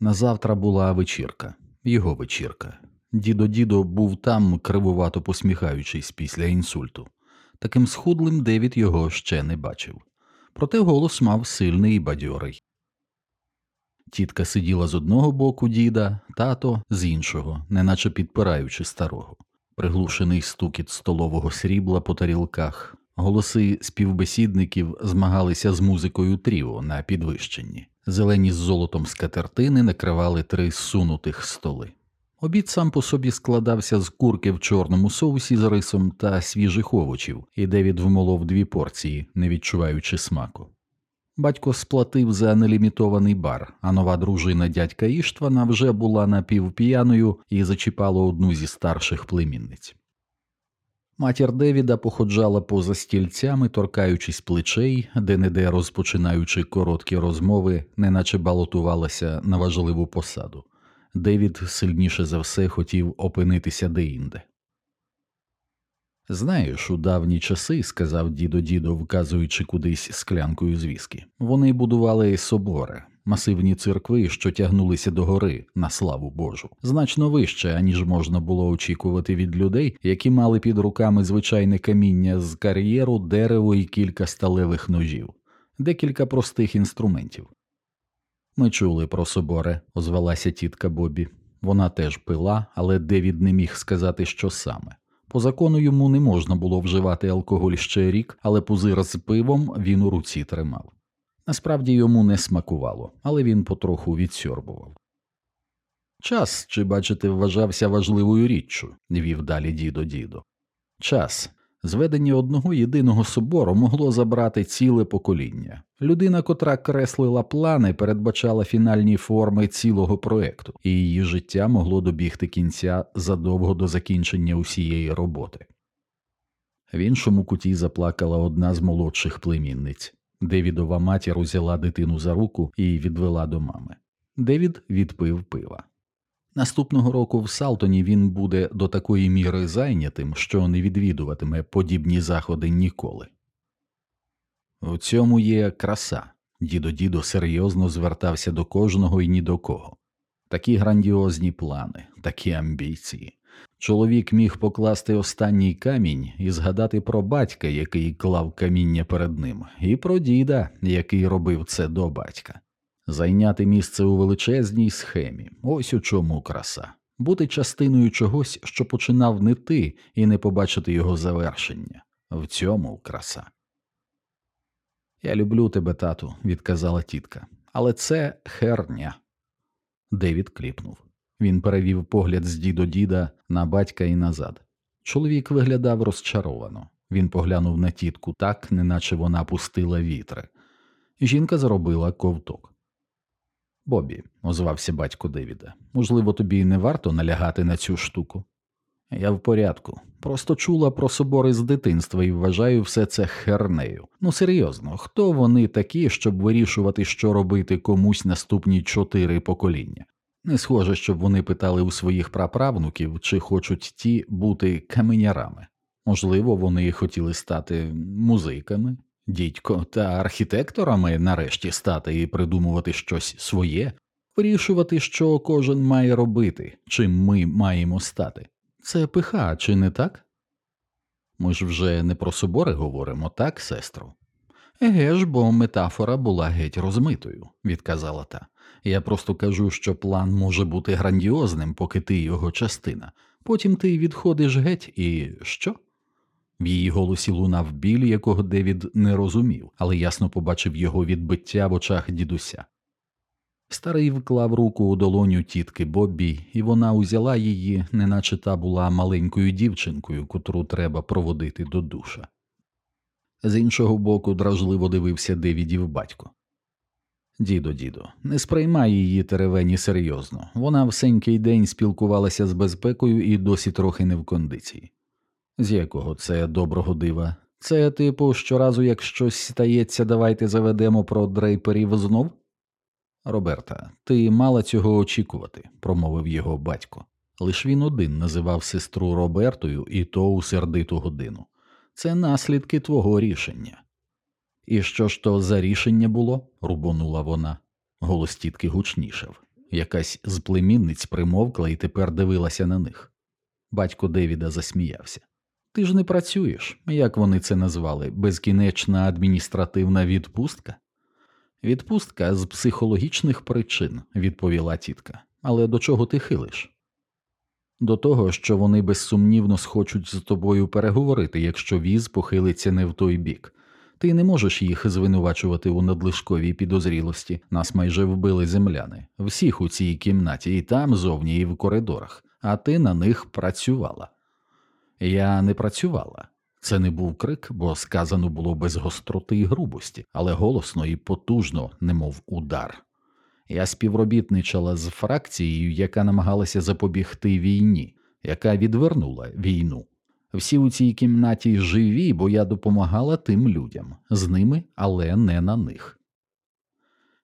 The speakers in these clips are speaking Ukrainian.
Назавтра була вечірка, його вечірка. Дідо дідо був там, кривувато посміхаючись після інсульту. Таким схудлим Девід його ще не бачив. Проте голос мав сильний і бадьорий. Тітка сиділа з одного боку діда, тато з іншого, неначе підпираючи старого, приглушений стукіт столового срібла по тарілках, голоси співбесідників змагалися з музикою тріо на підвищенні, зелені з золотом скатертини накривали три сунутих столи. Обід сам по собі складався з курки в чорному соусі з рисом та свіжих овочів, і Девід вмолов дві порції, не відчуваючи смаку. Батько сплатив за нелімітований бар, а нова дружина дядька Іштвана вже була напівп'яною і зачіпала одну зі старших племінниць. Матір Девіда походжала поза стільцями, торкаючись плечей, де неде розпочинаючи короткі розмови, неначе балотувалася на важливу посаду. Девід сильніше за все хотів опинитися деінде. Знаєш, у давні часи, сказав дідо дідо, вказуючи кудись склянкою з віскі, вони будували собори, масивні церкви, що тягнулися до гори на славу Божу, значно вище, аніж можна було очікувати від людей, які мали під руками звичайне каміння з кар'єру, дерево і кілька сталевих ножів, декілька простих інструментів. Ми чули про соборе, озвалася тітка Бобі. Вона теж пила, але Девід не міг сказати, що саме. По закону йому не можна було вживати алкоголь ще рік, але пузир з пивом він у руці тримав. Насправді йому не смакувало, але він потроху відсьорбував. Час, чи бачите, вважався важливою річчю, вів далі дідо дідо. Час. Зведення одного єдиного собору могло забрати ціле покоління. Людина, котра креслила плани, передбачала фінальні форми цілого проекту, і її життя могло добігти кінця задовго до закінчення усієї роботи. В іншому куті заплакала одна з молодших племінниць. Девідова матір узяла дитину за руку і відвела до мами. Девід відпив пива. Наступного року в Салтоні він буде до такої міри зайнятим, що не відвідуватиме подібні заходи ніколи. У цьому є краса. Дідо дідо серйозно звертався до кожного і ні до кого. Такі грандіозні плани, такі амбіції. Чоловік міг покласти останній камінь і згадати про батька, який клав каміння перед ним, і про діда, який робив це до батька, зайняти місце у величезній схемі. Ось у чому краса, бути частиною чогось, що починав не ти, і не побачити його завершення. В цьому краса. Я люблю тебе, тату, відказала тітка, але це херня. Девід кліпнув. Він перевів погляд з дідо діда на батька і назад. Чоловік виглядав розчаровано. Він поглянув на тітку так, неначе вона пустила вітри. Жінка зробила ковток. Бобі, озвався батько Девіда, можливо, тобі не варто налягати на цю штуку. Я в порядку. Просто чула про собори з дитинства і вважаю все це хернею. Ну серйозно, хто вони такі, щоб вирішувати, що робити комусь наступні чотири покоління? Не схоже, щоб вони питали у своїх праправнуків, чи хочуть ті бути каменярами. Можливо, вони хотіли стати музиками, дідько та архітекторами нарешті стати і придумувати щось своє, вирішувати, що кожен має робити, чим ми маємо стати. Це пиха, чи не так? Ми ж вже не про собори говоримо, так, сестру? Еге ж, бо метафора була геть розмитою, відказала та. Я просто кажу, що план може бути грандіозним, поки ти його частина. Потім ти відходиш геть і що? В її голосі лунав біль, якого Девід не розумів, але ясно побачив його відбиття в очах дідуся. Старий вклав руку у долоню тітки Боббі, і вона узяла її, неначе та була маленькою дівчинкою, котру треба проводити до душа. З іншого боку, дражливо дивився Девідів батько. Дідо, дідо, не сприймай її теревені серйозно. Вона всенький день спілкувалася з безпекою і досі трохи не в кондиції. З якого це доброго дива? Це, типу, щоразу, як щось стається, давайте заведемо про дрейперів знов? Роберта, ти мала цього очікувати, промовив його батько. Лиш він один називав сестру Робертою і то у сердиту годину. Це наслідки твого рішення. І що ж то за рішення було? рубонула вона. Голос тітки гучнішав. Якась з племінниць примовкла і тепер дивилася на них. Батько Девіда засміявся. Ти ж не працюєш, як вони це назвали, безкінечна адміністративна відпустка? Відпустка з психологічних причин, відповіла тітка. Але до чого ти хилиш? До того, що вони безсумнівно схочуть з тобою переговорити, якщо віз похилиться не в той бік. Ти не можеш їх звинувачувати у надлишковій підозрілості. Нас майже вбили земляни, всіх у цій кімнаті, і там зовні, і в коридорах, а ти на них працювала. Я не працювала. Це не був крик, бо сказано було без гостроти і грубості, але голосно і потужно, немов удар. Я співробітничала з фракцією, яка намагалася запобігти війні, яка відвернула війну. Всі у цій кімнаті живі, бо я допомагала тим людям, з ними, але не на них.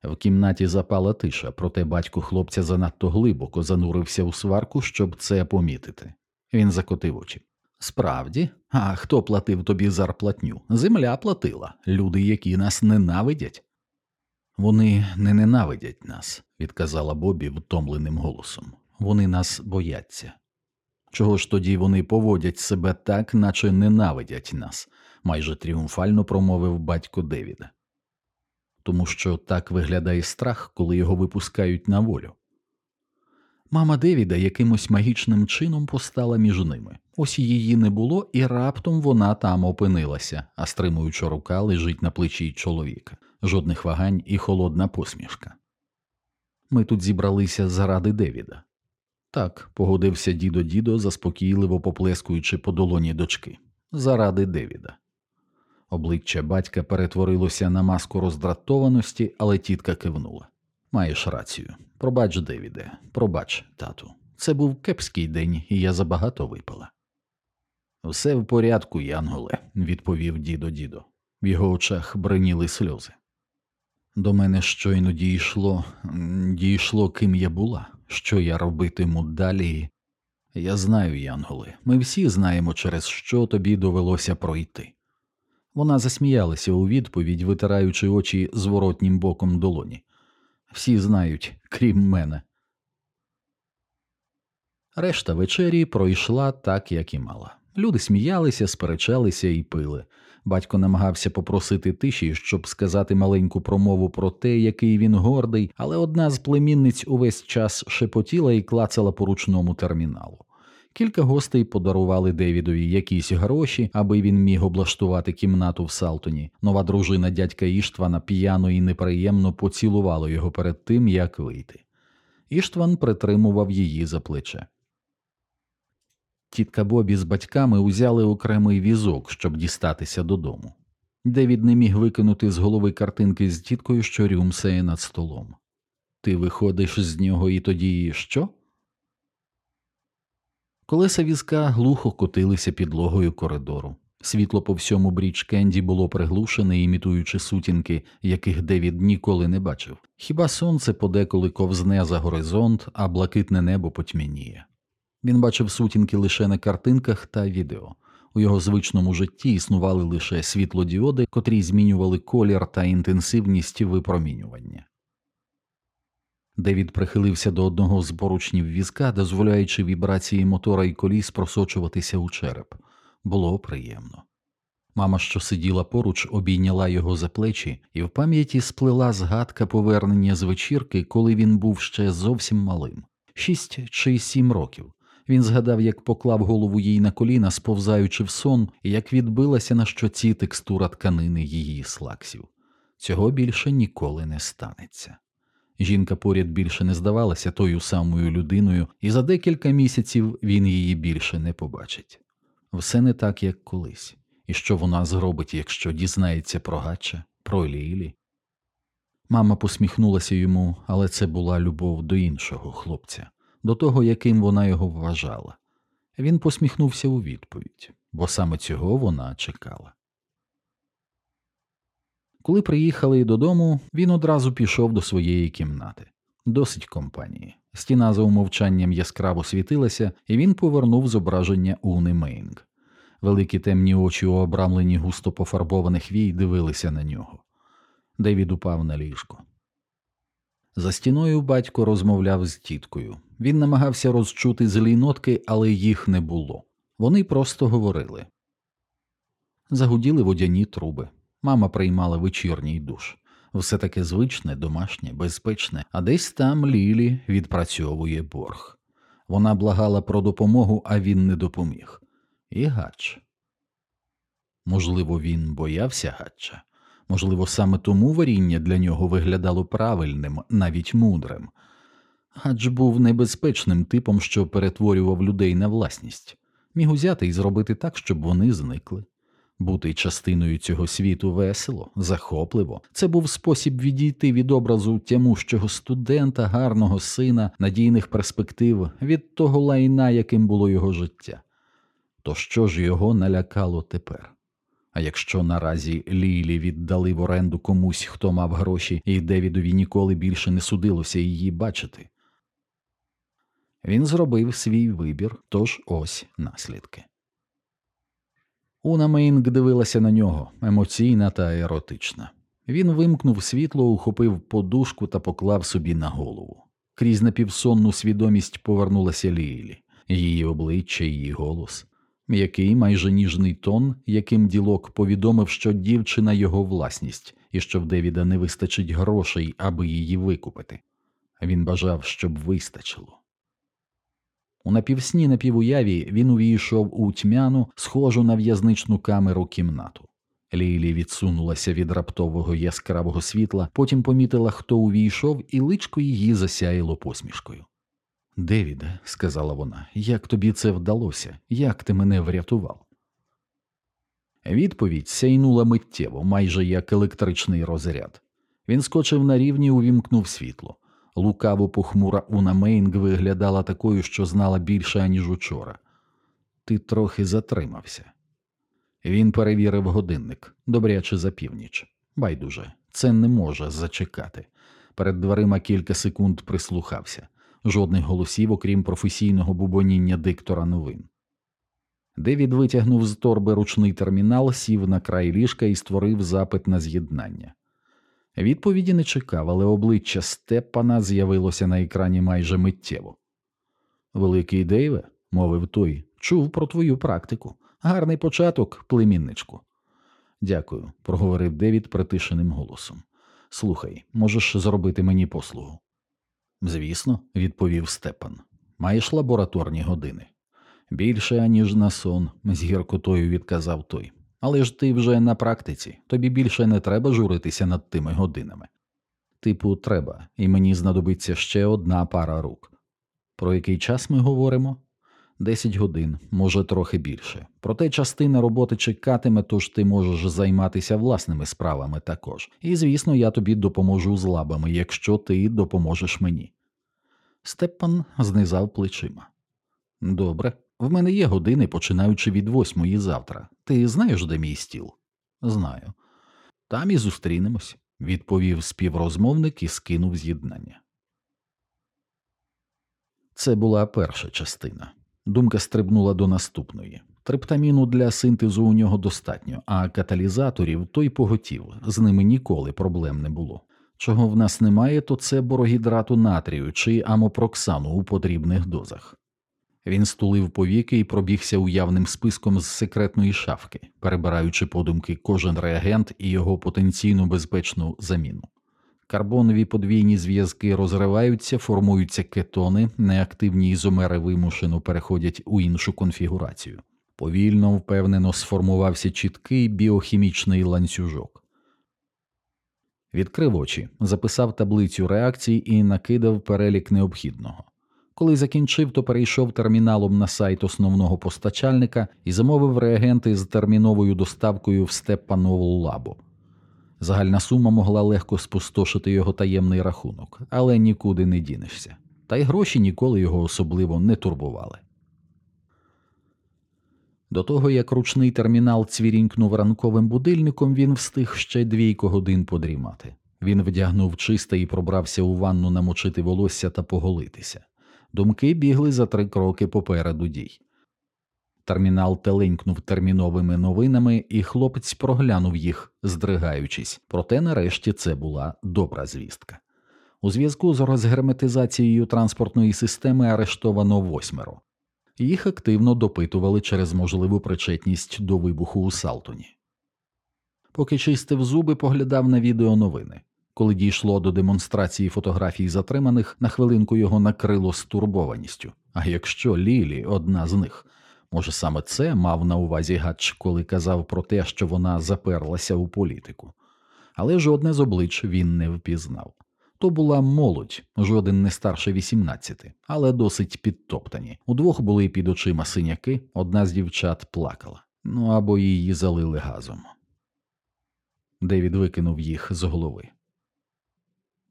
В кімнаті запала тиша, проте батько хлопця занадто глибоко занурився у сварку, щоб це помітити. Він закотив очі. Справді, а хто платив тобі зарплатню? Земля платила, люди, які нас ненавидять. Вони не ненавидять нас, відказала Бобі втомленим голосом. Вони нас бояться. Чого ж тоді вони поводять себе так, наче ненавидять нас, майже тріумфально промовив батько Девіда. Тому що так виглядає страх, коли його випускають на волю. Мама Девіда якимось магічним чином постала між ними. Ось її не було, і раптом вона там опинилася, а стримуюча рука лежить на плечі чоловіка, жодних вагань і холодна посмішка. Ми тут зібралися заради Девіда. Так, погодився дідо дідо, заспокійливо поплескуючи по долоні дочки. Заради Девіда. Обличчя батька перетворилося на маску роздратованості, але тітка кивнула. Маєш рацію. Пробач, Девіде, пробач, тату. Це був кепський день, і я забагато випила. Все в порядку, Янголе, відповів дідо дідо. В його очах бриніли сльози. До мене щойно дійшло, дійшло, ким я була, що я робитиму далі. Я знаю, Янголи, ми всі знаємо, через що тобі довелося пройти. Вона засміялася у відповідь, витираючи очі зворотнім боком долоні. Всі знають, крім мене. Решта вечері пройшла так, як і мала. Люди сміялися, сперечалися і пили. Батько намагався попросити тиші, щоб сказати маленьку промову про те, який він гордий, але одна з племінниць увесь час шепотіла і клацала по ручному терміналу. Кілька гостей подарували Девідові якісь гроші, аби він міг облаштувати кімнату в Салтоні. Нова дружина дядька Іштвана п'яно і неприємно поцілувала його перед тим, як вийти. Іштван притримував її за плече. Тітка Бобі з батьками узяли окремий візок, щоб дістатися додому. Девід не міг викинути з голови картинки з тіткою, що рюмсає над столом. Ти виходиш з нього і тоді що? Колеса візка глухо котилися підлогою коридору. Світло по всьому бріч Кенді було приглушене, імітуючи сутінки, яких Девід ніколи не бачив. Хіба сонце подеколи ковзне за горизонт, а блакитне небо потьмяніє. Він бачив сутінки лише на картинках та відео. У його звичному житті існували лише світлодіоди, котрі змінювали колір та інтенсивність випромінювання. Девід прихилився до одного з поручнів візка, дозволяючи вібрації мотора і коліс просочуватися у череп. Було приємно. Мама, що сиділа поруч, обійняла його за плечі, і в пам'яті сплила згадка повернення з вечірки, коли він був ще зовсім малим шість чи сім років. Він згадав, як поклав голову їй на коліна, сповзаючи в сон, і як відбилася на щоці текстура тканини її слаксів. Цього більше ніколи не станеться. Жінка поряд більше не здавалася тою самою людиною, і за декілька місяців він її більше не побачить. Все не так, як колись, і що вона зробить, якщо дізнається про Гача, про Лілі. Мама посміхнулася йому, але це була любов до іншого хлопця, до того, яким вона його вважала. Він посміхнувся у відповідь, бо саме цього вона чекала. Коли приїхали додому, він одразу пішов до своєї кімнати. Досить компанії. Стіна за умовчанням яскраво світилася, і він повернув зображення Уни Мейнг. Великі темні очі у обрамленні густо пофарбованих вій дивилися на нього. Девід упав на ліжко. За стіною батько розмовляв з тіткою. Він намагався розчути злі нотки, але їх не було. Вони просто говорили. Загуділи водяні труби. Мама приймала вечірній душ. Все таке звичне, домашнє, безпечне, а десь там Лілі відпрацьовує борг. Вона благала про допомогу, а він не допоміг. І гач. Можливо, він боявся гача. Можливо, саме тому варіння для нього виглядало правильним, навіть мудрим. Гадж був небезпечним типом, що перетворював людей на власність, міг узяти і зробити так, щоб вони зникли. Бути частиною цього світу весело, захопливо. Це був спосіб відійти від образу тямущого студента, гарного сина, надійних перспектив від того лайна, яким було його життя. То що ж його налякало тепер? А якщо наразі Лілі віддали в оренду комусь, хто мав гроші, і Девідові ніколи більше не судилося її бачити, він зробив свій вибір, тож ось наслідки. Уна Мейнг дивилася на нього, емоційна та еротична. Він вимкнув світло, ухопив подушку та поклав собі на голову. Крізь напівсонну свідомість повернулася Лілі, її обличчя, її голос, м'який майже ніжний тон, яким ділок повідомив, що дівчина його власність і що в Девіда не вистачить грошей, аби її викупити. Він бажав, щоб вистачило. У напівсні напівуяві він увійшов у тьмяну, схожу на в'язничну камеру кімнату. Лілі відсунулася від раптового яскравого світла, потім помітила, хто увійшов, і личко її засяяло посмішкою. Девіде, сказала вона, як тобі це вдалося, як ти мене врятував? Відповідь сяйнула миттєво, майже як електричний розряд. Він скочив на рівні, увімкнув світло. Лукаво похмура Уна Мейнг виглядала такою, що знала більше, аніж учора. Ти трохи затримався. Він перевірив годинник добряче за північ. Байдуже, це не може зачекати. Перед дверима кілька секунд прислухався жодних голосів, окрім професійного бубоніння диктора новин. Девід витягнув з торби ручний термінал, сів на край ліжка і створив запит на з'єднання. Відповіді не чекав, але обличчя Степана з'явилося на екрані майже миттєво. Великий Дейве, мовив той, чув про твою практику. Гарний початок, племінничку. Дякую, проговорив Девід притишеним голосом. Слухай, можеш зробити мені послугу? Звісно, відповів Степан. Маєш лабораторні години. Більше, аніж на сон, з гіркотою відказав той. Але ж ти вже на практиці, тобі більше не треба журитися над тими годинами. Типу, треба, і мені знадобиться ще одна пара рук. Про який час ми говоримо? Десять годин, може трохи більше. Проте частина роботи чекатиме, тож ти можеш займатися власними справами також. І, звісно, я тобі допоможу з лабами, якщо ти допоможеш мені. Степан знизав плечима. Добре, в мене є години, починаючи від восьмої завтра. Ти знаєш, де мій стіл? Знаю. Там і зустрінемось, відповів співрозмовник і скинув з'єднання. Це була перша частина. Думка стрибнула до наступної. Триптаміну для синтезу у нього достатньо, а каталізаторів той поготів, з ними ніколи проблем не було. Чого в нас немає, то це борогідрату натрію чи амопроксану у потрібних дозах. Він стулив повіки і пробігся уявним списком з секретної шафки, перебираючи подумки кожен реагент і його потенційну безпечну заміну. Карбонові подвійні зв'язки розриваються, формуються кетони, неактивні ізомери вимушено переходять у іншу конфігурацію. Повільно, впевнено сформувався чіткий біохімічний ланцюжок. Відкрив очі, записав таблицю реакцій і накидав перелік необхідного. Коли закінчив, то перейшов терміналом на сайт основного постачальника і замовив реагенти з терміновою доставкою в Степанову лабу. Загальна сума могла легко спустошити його таємний рахунок, але нікуди не дінешся, та й гроші ніколи його особливо не турбували. До того як ручний термінал цвірінькнув ранковим будильником, він встиг ще двійко годин подрімати. Він вдягнув чисте і пробрався у ванну намочити волосся та поголитися. Думки бігли за три кроки попереду дій. Термінал теленькнув терміновими новинами, і хлопець проглянув їх, здригаючись, проте нарешті це була добра звістка. У зв'язку з розгерметизацією транспортної системи арештовано восьмеро. Їх активно допитували через можливу причетність до вибуху у Салтоні. Поки чистив зуби, поглядав на відео новини. Коли дійшло до демонстрації фотографій затриманих, на хвилинку його накрило стурбованістю. А якщо Лілі одна з них, може саме це мав на увазі Гач, коли казав про те, що вона заперлася у політику, але жодне з облич він не впізнав. То була молодь, жоден не старше 18, але досить підтоптані. Удвох були під очима синяки, одна з дівчат плакала, ну або її залили газом. Девід викинув їх з голови.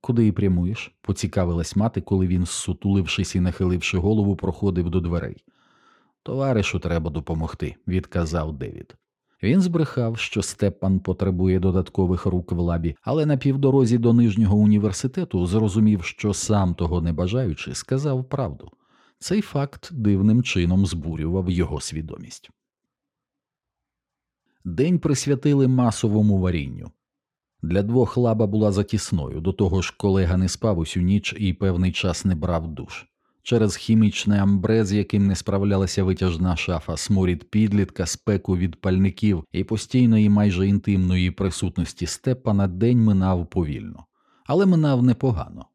Куди і прямуєш? поцікавилась мати, коли він, сутулившись і нахиливши голову, проходив до дверей. Товаришу треба допомогти, відказав Девід. Він збрехав, що Степан потребує додаткових рук в лабі, але на півдорозі до нижнього університету зрозумів, що сам того не бажаючи, сказав правду. Цей факт дивним чином збурював його свідомість. День присвятили масовому варінню. Для двох лаба була затісною, до того ж колега не спав усю ніч і певний час не брав душ. Через хімічне амбре, з яким не справлялася витяжна шафа, сморід підлітка, спеку від пальників і постійної майже інтимної присутності Степана день минав повільно, але минав непогано.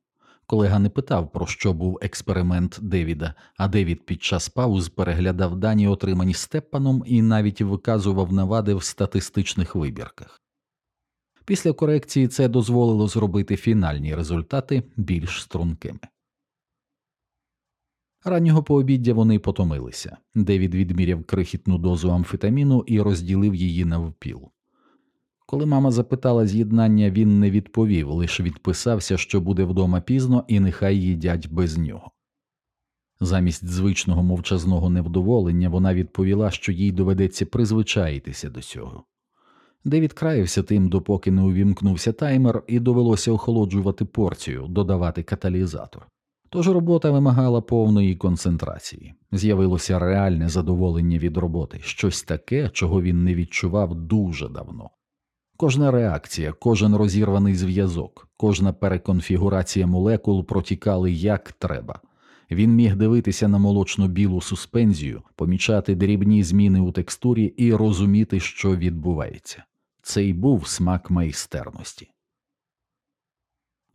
Колега не питав, про що був експеримент Девіда, а Девід під час пауз переглядав дані, отримані Степаном, і навіть виказував навади в статистичних вибірках. Після корекції це дозволило зробити фінальні результати більш стрункими. Раннього пообіддя вони потомилися. Девід відміряв крихітну дозу амфетаміну і розділив її навпіл. Коли мама запитала з'єднання, він не відповів, лише відписався, що буде вдома пізно і нехай їдять без нього. Замість звичного мовчазного невдоволення вона відповіла, що їй доведеться призвичаїтися до цього. Девід краявся тим, допоки не увімкнувся таймер, і довелося охолоджувати порцію, додавати каталізатор. Тож робота вимагала повної концентрації, з'явилося реальне задоволення від роботи, щось таке, чого він не відчував дуже давно. Кожна реакція, кожен розірваний зв'язок, кожна переконфігурація молекул протікали як треба. Він міг дивитися на молочно білу суспензію, помічати дрібні зміни у текстурі і розуміти, що відбувається. Це й був смак майстерності.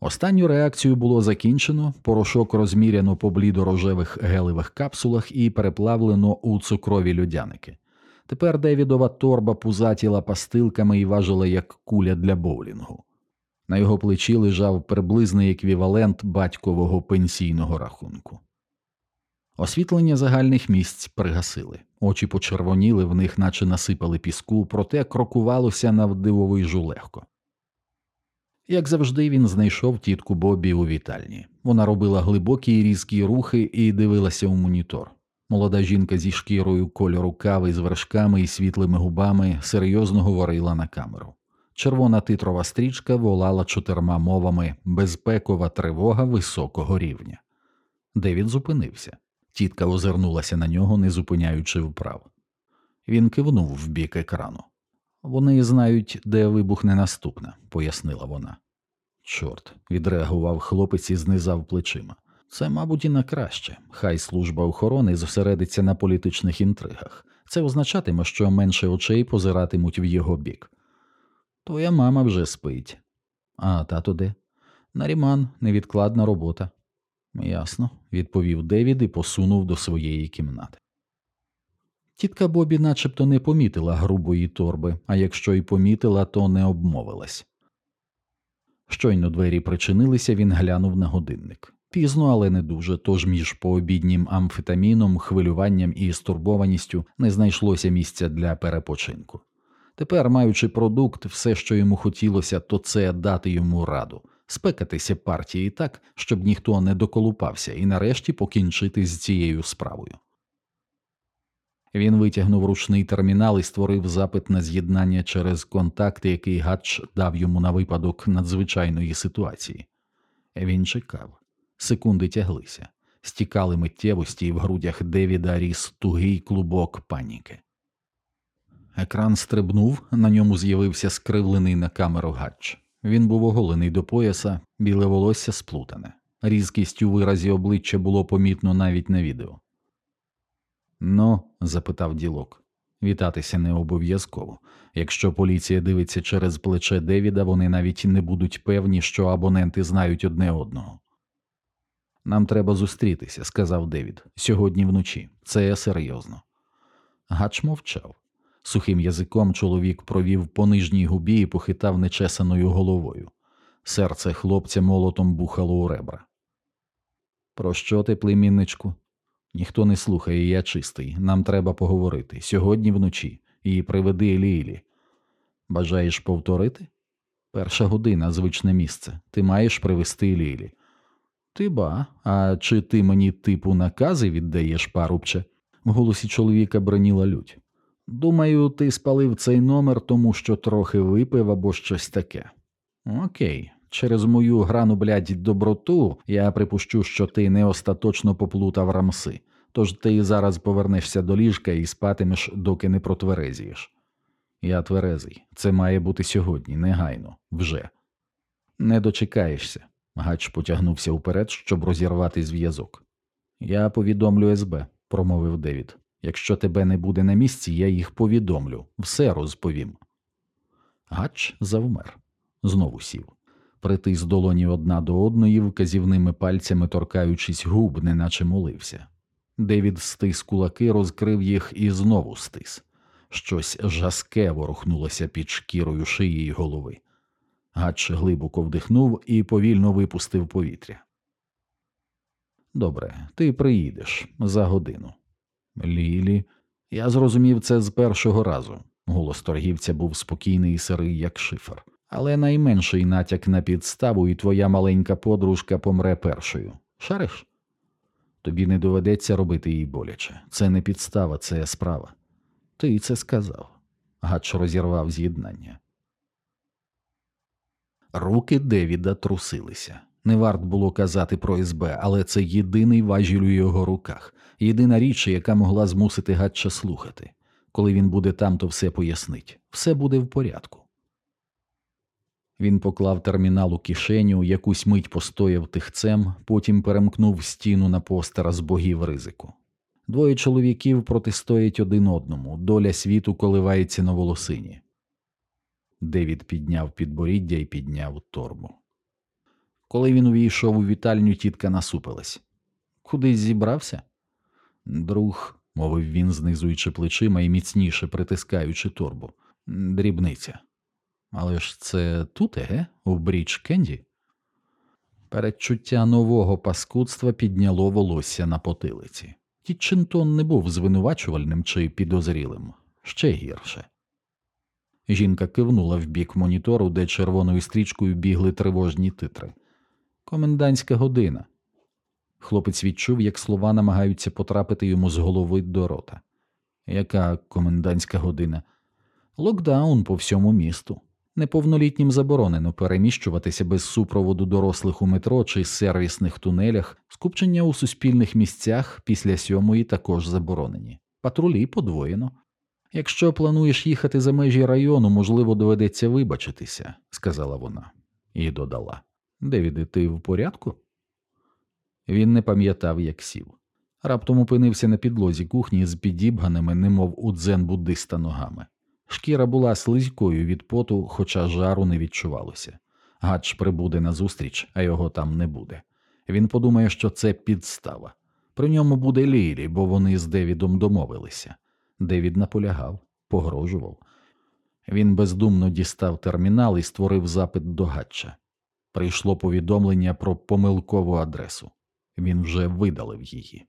Останню реакцію було закінчено, порошок розміряно по блідорожевих гелевих капсулах і переплавлено у цукрові людяники. Тепер Девідова торба пузатіла пастилками і важила як куля для боулінгу. На його плечі лежав приблизний еквівалент батькового пенсійного рахунку. Освітлення загальних місць пригасили, очі почервоніли, в них наче насипали піску, проте крокувалося навдивовижу легко. Як завжди, він знайшов тітку Бобі у вітальні. Вона робила глибокі і різкі рухи і дивилася у монітор. Молода жінка зі шкірою кольору кави з вершками і світлими губами серйозно говорила на камеру. Червона титрова стрічка волала чотирма мовами безпекова тривога високого рівня. Девід зупинився. Тітка озирнулася на нього, не зупиняючи вправ. Він кивнув в бік екрану. Вони знають, де вибухне наступне, пояснила вона. Чорт, відреагував хлопець і знизав плечима. Це, мабуть, і на краще. Хай служба охорони зосередиться на політичних інтригах. Це означатиме, що менше очей позиратимуть в його бік. Твоя мама вже спить. А тато де? Наріман, невідкладна робота. Ясно, відповів Девід і посунув до своєї кімнати. Тітка Бобі начебто не помітила грубої торби, а якщо й помітила, то не обмовилась. Щойно двері причинилися, він глянув на годинник. Пізно, але не дуже, тож між пообіднім амфетаміном, хвилюванням і стурбованістю не знайшлося місця для перепочинку. Тепер, маючи продукт, все, що йому хотілося, то це дати йому раду, спекатися партії так, щоб ніхто не доколупався, і нарешті покінчити з цією справою. Він витягнув ручний термінал і створив запит на з'єднання через контакт, який Гач дав йому на випадок надзвичайної ситуації. Він чекав, секунди тяглися, стікали миттєвості, і в грудях Девіда ріс тугий клубок паніки. Екран стрибнув, на ньому з'явився скривлений на камеру Гач. Він був оголений до пояса, біле волосся сплутане. Різкість у виразі обличчя було помітно навіть на відео. Ну, запитав ділок, вітатися не обов'язково. Якщо поліція дивиться через плече Девіда, вони навіть не будуть певні, що абоненти знають одне одного. Нам треба зустрітися, сказав Девід, сьогодні вночі. Це серйозно. Гач мовчав. Сухим язиком чоловік провів по нижній губі і похитав нечесаною головою. Серце хлопця молотом бухало у ребра. Про що ти, племінничку? Ніхто не слухає, я чистий. Нам треба поговорити. Сьогодні вночі. І приведи Лілі. Бажаєш повторити? Перша година, звичне місце. Ти маєш привезти Лілі. Ти ба, а чи ти мені типу накази віддаєш, парубче? В голосі чоловіка броніла лють. Думаю, ти спалив цей номер, тому що трохи випив або щось таке. Окей, через мою грану, блядь, доброту я припущу, що ти не остаточно поплутав рамси, тож ти зараз повернешся до ліжка і спатимеш, доки не протверезієш. Я тверезий. Це має бути сьогодні, негайно, вже. Не дочекаєшся. Гач потягнувся вперед, щоб розірвати зв'язок. Я повідомлю СБ, промовив Девід. Якщо тебе не буде на місці, я їх повідомлю, все розповім. Гач завмер, знову сів, притис долоні одна до одної, вказівними пальцями торкаючись губ, неначе молився. Девід стис кулаки, розкрив їх і знову стис. Щось жаске ворухнулося під шкірою шиї й голови. Гач глибоко вдихнув і повільно випустив повітря. Добре, ти приїдеш за годину. Лілі, я зрозумів це з першого разу. Голос торгівця був спокійний і сирий, як шифер, але найменший натяк на підставу, і твоя маленька подружка помре першою. Шариш? Тобі не доведеться робити їй боляче. Це не підстава, це справа. Ти це сказав. Гач розірвав з'єднання. Руки Девіда трусилися. Не варт було казати про СБ, але це єдиний важіль у його руках, єдина річ, яка могла змусити Гатча слухати. Коли він буде там, то все пояснить, все буде в порядку. Він поклав термінал у кишеню, якусь мить постояв тихцем, потім перемкнув стіну на постера з богів ризику. Двоє чоловіків протистоять один одному, доля світу коливається на волосині. Девід підняв підборіддя і підняв торбу. Коли він увійшов у вітальню, тітка насупилась. Кудись зібрався? Друг, мовив він, знизуючи плечима і міцніше притискаючи торбу. Дрібниця. Але ж це тут, еге, у Брідж Кенді? Передчуття нового паскудства підняло волосся на потилиці. Тітчинтон не був звинувачувальним чи підозрілим, ще гірше. Жінка кивнула в бік монітору, де червоною стрічкою бігли тривожні титри. Комендантська година. Хлопець відчув, як слова намагаються потрапити йому з голови до рота. Яка комендантська година? Локдаун по всьому місту. Неповнолітнім заборонено переміщуватися без супроводу дорослих у метро чи сервісних тунелях, скупчення у суспільних місцях після сьомої також заборонені. Патрулі подвоєно. Якщо плануєш їхати за межі району, можливо, доведеться вибачитися, сказала вона, і додала. Девіде, ти в порядку? Він не пам'ятав, як сів. Раптом опинився на підлозі кухні з підібганими, немов у дзен буддиста ногами. Шкіра була слизькою від поту, хоча жару не відчувалося. Гач прибуде назустріч, а його там не буде. Він подумає, що це підстава. При ньому буде Лілі, бо вони з Девідом домовилися. Девід наполягав, погрожував. Він бездумно дістав термінал і створив запит до Гатча. Прийшло повідомлення про помилкову адресу. Він вже видалив її.